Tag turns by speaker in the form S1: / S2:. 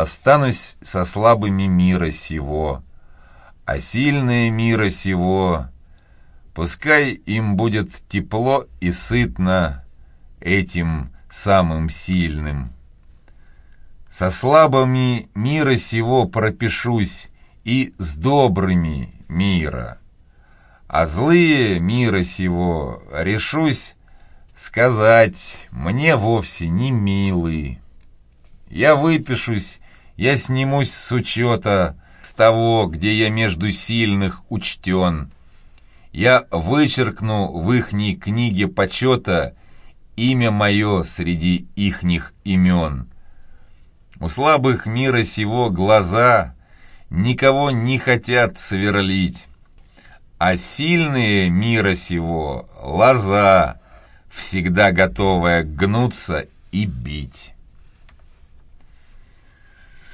S1: останусь со слабыми мира сего, а сильные мира сего, пускай им будет тепло и сытно этим самым сильным. Со слабыми мира сего пропишусь и с добрыми мира, а злые мира сего решусь сказать мне вовсе не милый. Я выпишусь, я снимусь с учета, с того, где я между сильных учтен. Я вычеркну в ихней книге почета имя мое среди ихних имен. У слабых мира сего глаза никого не хотят сверлить, а сильные мира сего лоза, всегда готовая гнуться и бить.